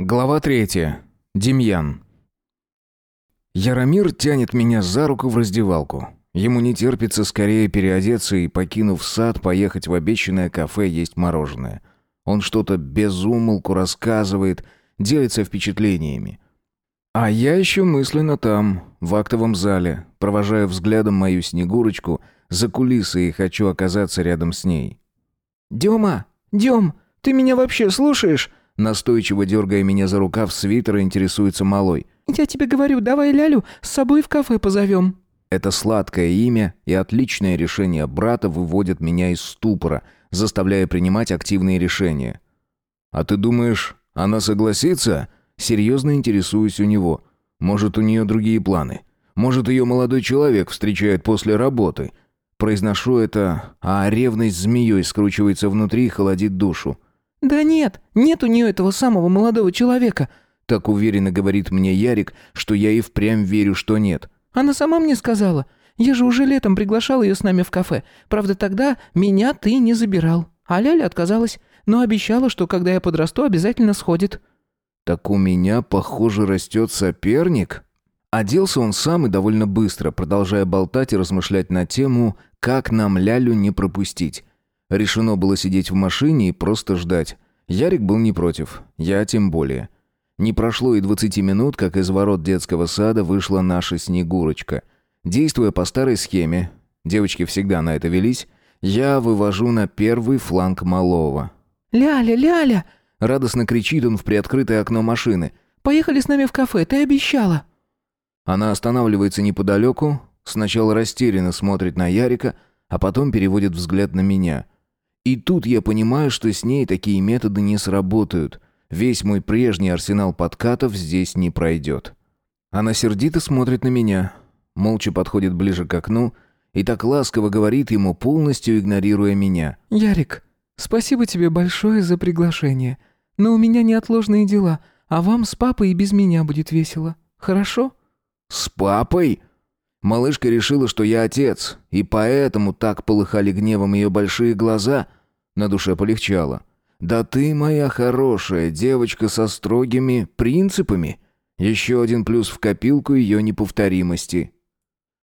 Глава третья. Демьян. Яромир тянет меня за руку в раздевалку. Ему не терпится скорее переодеться и, покинув сад, поехать в обещанное кафе есть мороженое. Он что-то безумолку рассказывает, делится впечатлениями. А я еще мысленно там, в актовом зале, провожаю взглядом мою Снегурочку за кулисы и хочу оказаться рядом с ней. «Дема! Дем, ты меня вообще слушаешь?» Настойчиво дергая меня за рукав свитера, интересуется малой. «Я тебе говорю, давай Лялю с собой в кафе позовем». Это сладкое имя и отличное решение брата выводят меня из ступора, заставляя принимать активные решения. «А ты думаешь, она согласится?» Серьезно интересуюсь у него. «Может, у нее другие планы? Может, ее молодой человек встречает после работы?» Произношу это, а ревность змеей скручивается внутри и холодит душу. «Да нет, нет у нее этого самого молодого человека», так уверенно говорит мне Ярик, что я и впрямь верю, что нет. «Она сама мне сказала. Я же уже летом приглашал ее с нами в кафе. Правда, тогда меня ты не забирал. А Ляля отказалась, но обещала, что когда я подрасту, обязательно сходит». «Так у меня, похоже, растет соперник». Оделся он сам и довольно быстро, продолжая болтать и размышлять на тему, как нам Лялю не пропустить. Решено было сидеть в машине и просто ждать. Ярик был не против, я тем более. Не прошло и двадцати минут, как из ворот детского сада вышла наша Снегурочка. Действуя по старой схеме, девочки всегда на это велись, я вывожу на первый фланг малого. «Ляля, Ляля!» — радостно кричит он в приоткрытое окно машины. «Поехали с нами в кафе, ты обещала!» Она останавливается неподалеку, сначала растерянно смотрит на Ярика, а потом переводит взгляд на меня — и тут я понимаю, что с ней такие методы не сработают. Весь мой прежний арсенал подкатов здесь не пройдет. Она сердито смотрит на меня, молча подходит ближе к окну и так ласково говорит ему, полностью игнорируя меня. «Ярик, спасибо тебе большое за приглашение. Но у меня неотложные дела, а вам с папой и без меня будет весело. Хорошо?» «С папой?» Малышка решила, что я отец, и поэтому так полыхали гневом ее большие глаза — на душе полегчало. «Да ты моя хорошая девочка со строгими принципами!» Еще один плюс в копилку ее неповторимости.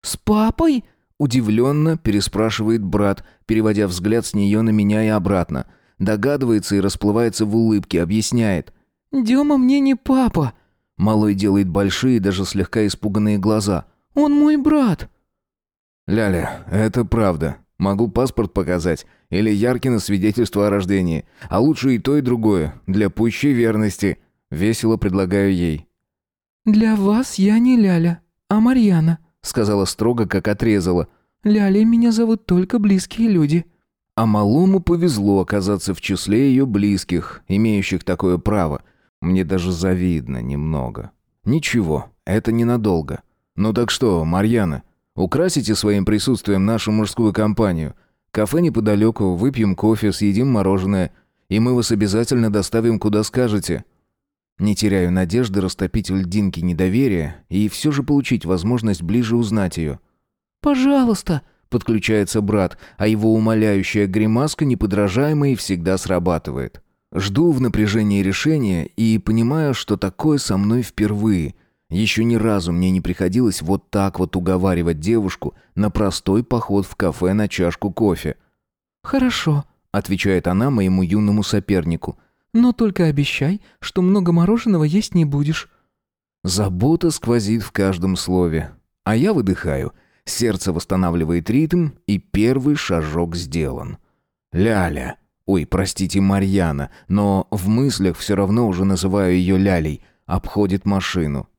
«С папой?» — удивленно переспрашивает брат, переводя взгляд с нее на меня и обратно. Догадывается и расплывается в улыбке, объясняет. «Дема мне не папа!» Малой делает большие, даже слегка испуганные глаза. «Он мой брат!» «Ляля, это правда. Могу паспорт показать. Или Яркино свидетельство о рождении. А лучше и то, и другое. Для пущей верности. Весело предлагаю ей. «Для вас я не Ляля, а Марьяна», — сказала строго, как отрезала. «Лялей меня зовут только близкие люди». А малому повезло оказаться в числе ее близких, имеющих такое право. Мне даже завидно немного. Ничего, это ненадолго. Ну так что, Марьяна, Украсите своим присутствием нашу мужскую компанию. Кафе неподалеку, выпьем кофе, съедим мороженое, и мы вас обязательно доставим куда скажете». Не теряю надежды растопить в льдинке недоверия и все же получить возможность ближе узнать ее. «Пожалуйста», — подключается брат, а его умоляющая гримаска неподражаемая и всегда срабатывает. Жду в напряжении решения и понимаю, что такое со мной впервые, еще ни разу мне не приходилось вот так вот уговаривать девушку на простой поход в кафе на чашку кофе. «Хорошо», — отвечает она моему юному сопернику. «Но только обещай, что много мороженого есть не будешь». Забота сквозит в каждом слове. А я выдыхаю. Сердце восстанавливает ритм, и первый шажок сделан. Ляля. Ой, простите, Марьяна, но в мыслях все равно уже называю ее Лялей. Обходит машину.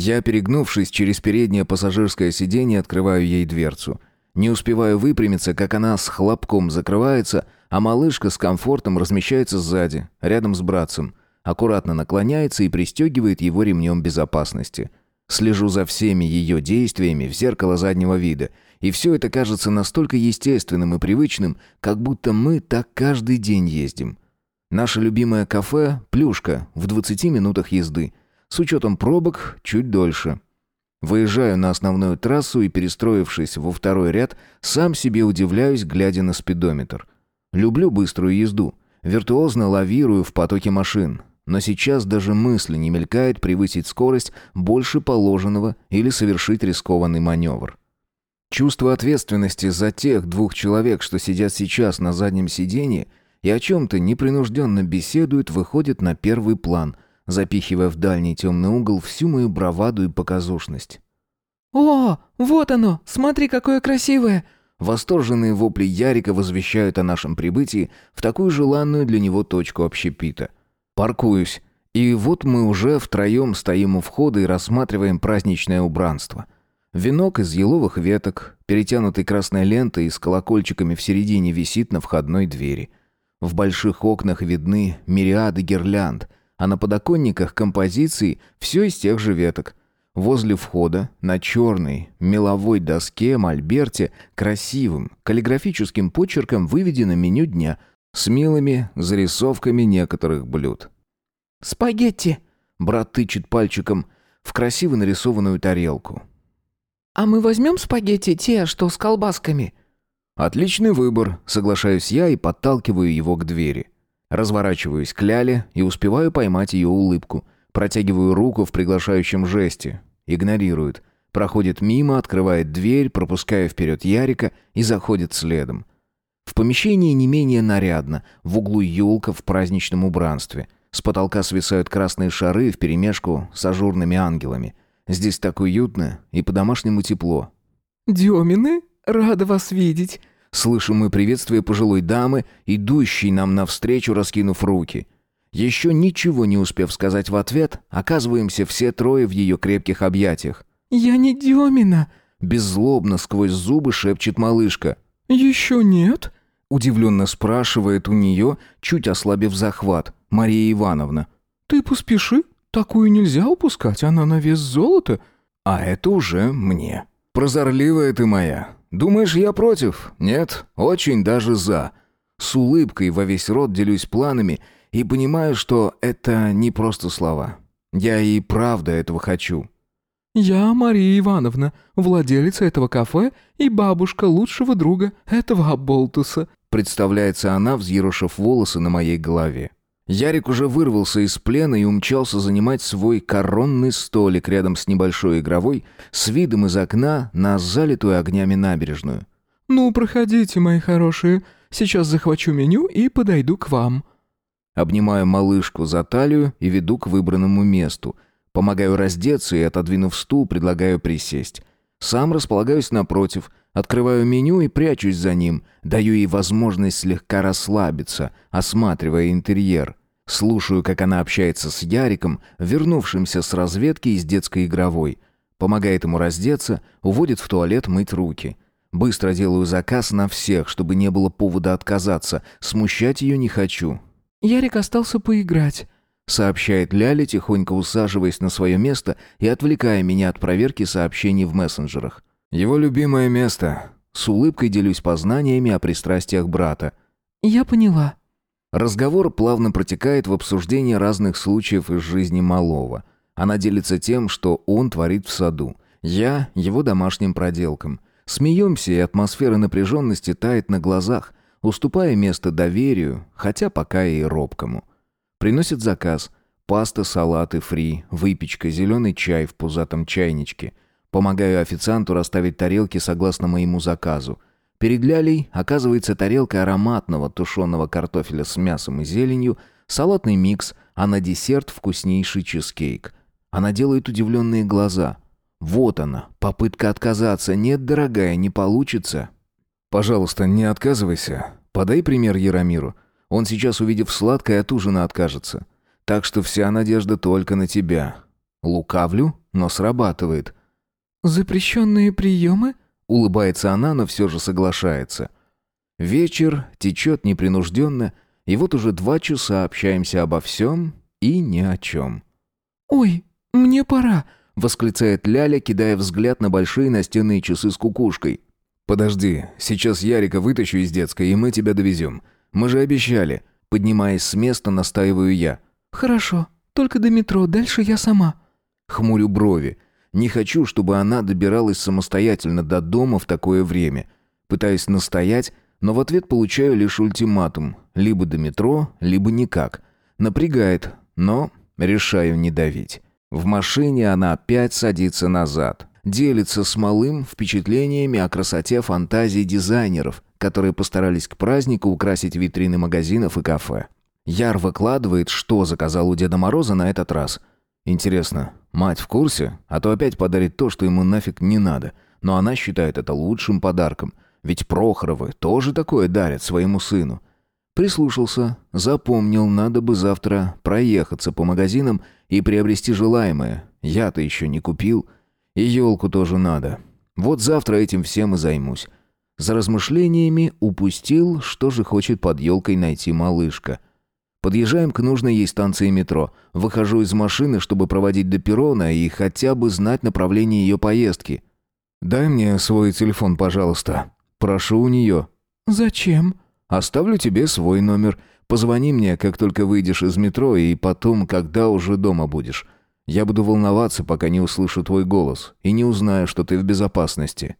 Я, перегнувшись через переднее пассажирское сиденье, открываю ей дверцу. Не успеваю выпрямиться, как она с хлопком закрывается, а малышка с комфортом размещается сзади, рядом с братцем. Аккуратно наклоняется и пристегивает его ремнем безопасности. Слежу за всеми ее действиями в зеркало заднего вида. И все это кажется настолько естественным и привычным, как будто мы так каждый день ездим. Наше любимое кафе «Плюшка» в 20 минутах езды – с учетом пробок чуть дольше. Выезжаю на основную трассу и, перестроившись во второй ряд, сам себе удивляюсь, глядя на спидометр. Люблю быструю езду. Виртуозно лавирую в потоке машин. но сейчас даже мысли не мелькает превысить скорость больше положенного или совершить рискованный маневр. Чувство ответственности за тех двух человек, что сидят сейчас на заднем сиденье и о чем-то непринужденно беседуют, выходит на первый план, запихивая в дальний темный угол всю мою браваду и показушность. «О, вот оно! Смотри, какое красивое!» Восторженные вопли Ярика возвещают о нашем прибытии в такую желанную для него точку общепита. Паркуюсь, и вот мы уже втроем стоим у входа и рассматриваем праздничное убранство. Венок из еловых веток, перетянутый красной лентой и с колокольчиками в середине висит на входной двери. В больших окнах видны мириады гирлянд, а на подоконниках композиции все из тех же веток. Возле входа на черной меловой доске мольберте красивым каллиграфическим почерком выведено меню дня с милыми зарисовками некоторых блюд. «Спагетти!» — брат тычет пальчиком в красиво нарисованную тарелку. «А мы возьмем спагетти те, что с колбасками?» «Отличный выбор», — соглашаюсь я и подталкиваю его к двери. Разворачиваюсь к Ляле и успеваю поймать ее улыбку. Протягиваю руку в приглашающем жесте. Игнорирует. Проходит мимо, открывает дверь, пропуская вперед Ярика и заходит следом. В помещении не менее нарядно, в углу елка в праздничном убранстве. С потолка свисают красные шары вперемешку с ажурными ангелами. Здесь так уютно и по-домашнему тепло. «Демины, рада вас видеть!» Слышим мы приветствие пожилой дамы, идущей нам навстречу, раскинув руки. Еще ничего не успев сказать в ответ, оказываемся все трое в ее крепких объятиях. «Я не Демина!» Беззлобно сквозь зубы шепчет малышка. «Еще нет?» Удивленно спрашивает у нее, чуть ослабив захват, Мария Ивановна. «Ты поспеши, такую нельзя упускать, она на вес золота». «А это уже мне». «Прозорливая ты моя. Думаешь, я против? Нет, очень даже за». С улыбкой во весь рот делюсь планами и понимаю, что это не просто слова. Я и правда этого хочу. «Я Мария Ивановна, владелица этого кафе и бабушка лучшего друга этого оболтуса», представляется она, взъерошив волосы на моей голове. Ярик уже вырвался из плена и умчался занимать свой коронный столик рядом с небольшой игровой, с видом из окна на залитую огнями набережную. «Ну, проходите, мои хорошие. Сейчас захвачу меню и подойду к вам». Обнимаю малышку за талию и веду к выбранному месту. Помогаю раздеться и, отодвинув стул, предлагаю присесть. Сам располагаюсь напротив, открываю меню и прячусь за ним, даю ей возможность слегка расслабиться, осматривая интерьер. Слушаю, как она общается с Яриком, вернувшимся с разведки из детской игровой. Помогает ему раздеться, уводит в туалет мыть руки. Быстро делаю заказ на всех, чтобы не было повода отказаться. Смущать ее не хочу. «Ярик остался поиграть», — сообщает Ляля, тихонько усаживаясь на свое место и отвлекая меня от проверки сообщений в мессенджерах. «Его любимое место». С улыбкой делюсь познаниями о пристрастиях брата. «Я поняла». Разговор плавно протекает в обсуждении разных случаев из жизни малого. Она делится тем, что он творит в саду. Я — его домашним проделкам. Смеемся, и атмосфера напряженности тает на глазах, уступая место доверию, хотя пока и робкому. Приносит заказ. Паста, салаты, фри, выпечка, зеленый чай в пузатом чайничке. Помогаю официанту расставить тарелки согласно моему заказу. Перед Лялей оказывается тарелка ароматного тушеного картофеля с мясом и зеленью, салатный микс, а на десерт вкуснейший чизкейк. Она делает удивленные глаза. Вот она, попытка отказаться. Нет, дорогая, не получится. Пожалуйста, не отказывайся. Подай пример Яромиру. Он сейчас, увидев сладкое, от ужина откажется. Так что вся надежда только на тебя. Лукавлю, но срабатывает. «Запрещенные приемы?» Улыбается она, но все же соглашается. Вечер течет непринужденно, и вот уже два часа общаемся обо всем и ни о чем. «Ой, мне пора», — восклицает Ляля, кидая взгляд на большие настенные часы с кукушкой. «Подожди, сейчас Ярика вытащу из детской, и мы тебя довезем. Мы же обещали». Поднимаясь с места, настаиваю я. «Хорошо, только до метро, дальше я сама». Хмурю брови. Не хочу, чтобы она добиралась самостоятельно до дома в такое время. Пытаюсь настоять, но в ответ получаю лишь ультиматум. Либо до метро, либо никак. Напрягает, но решаю не давить. В машине она опять садится назад. Делится с малым впечатлениями о красоте фантазии дизайнеров, которые постарались к празднику украсить витрины магазинов и кафе. Яр выкладывает, что заказал у Деда Мороза на этот раз. Интересно, мать в курсе? А то опять подарит то, что ему нафиг не надо. Но она считает это лучшим подарком. Ведь Прохоровы тоже такое дарят своему сыну. Прислушался, запомнил, надо бы завтра проехаться по магазинам и приобрести желаемое. Я-то еще не купил. И елку тоже надо. Вот завтра этим всем и займусь. За размышлениями упустил, что же хочет под елкой найти малышка. Подъезжаем к нужной ей станции метро. Выхожу из машины, чтобы проводить до перрона и хотя бы знать направление ее поездки. «Дай мне свой телефон, пожалуйста. Прошу у нее». «Зачем?» Оставлю тебе свой номер. Позвони мне, как только выйдешь из метро, и потом, когда уже дома будешь. Я буду волноваться, пока не услышу твой голос и не узнаю, что ты в безопасности».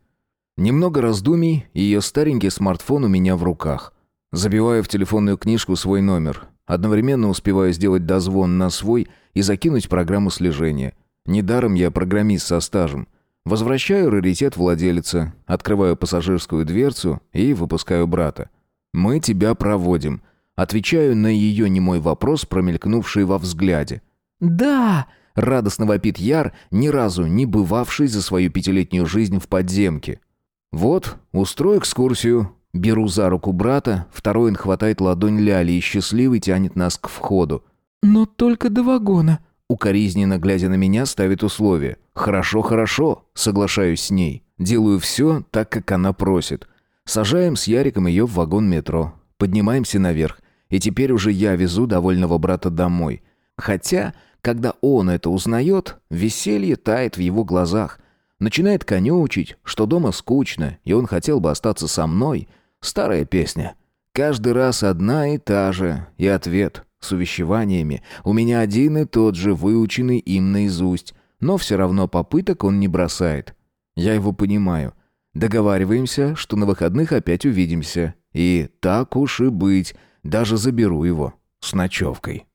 Немного раздумий, ее старенький смартфон у меня в руках. Забиваю в телефонную книжку свой номер. Одновременно успеваю сделать дозвон на свой и закинуть программу слежения. Недаром я программист со стажем. Возвращаю раритет владелица, открываю пассажирскую дверцу и выпускаю брата. «Мы тебя проводим». Отвечаю на ее немой вопрос, промелькнувший во взгляде. «Да!» — радостно вопит Яр, ни разу не бывавший за свою пятилетнюю жизнь в подземке. «Вот, устрою экскурсию». Беру за руку брата, второй он хватает ладонь Ляли и счастливый тянет нас к входу. «Но только до вагона». Укоризненно глядя на меня, ставит условие. «Хорошо, хорошо», соглашаюсь с ней. Делаю все так, как она просит. Сажаем с Яриком ее в вагон метро. Поднимаемся наверх. И теперь уже я везу довольного брата домой. Хотя, когда он это узнает, веселье тает в его глазах. Начинает конючить, что дома скучно, и он хотел бы остаться со мной. Старая песня. Каждый раз одна и та же. И ответ с увещеваниями. У меня один и тот же, выученный им наизусть. Но все равно попыток он не бросает. Я его понимаю. Договариваемся, что на выходных опять увидимся. И так уж и быть, даже заберу его с ночевкой.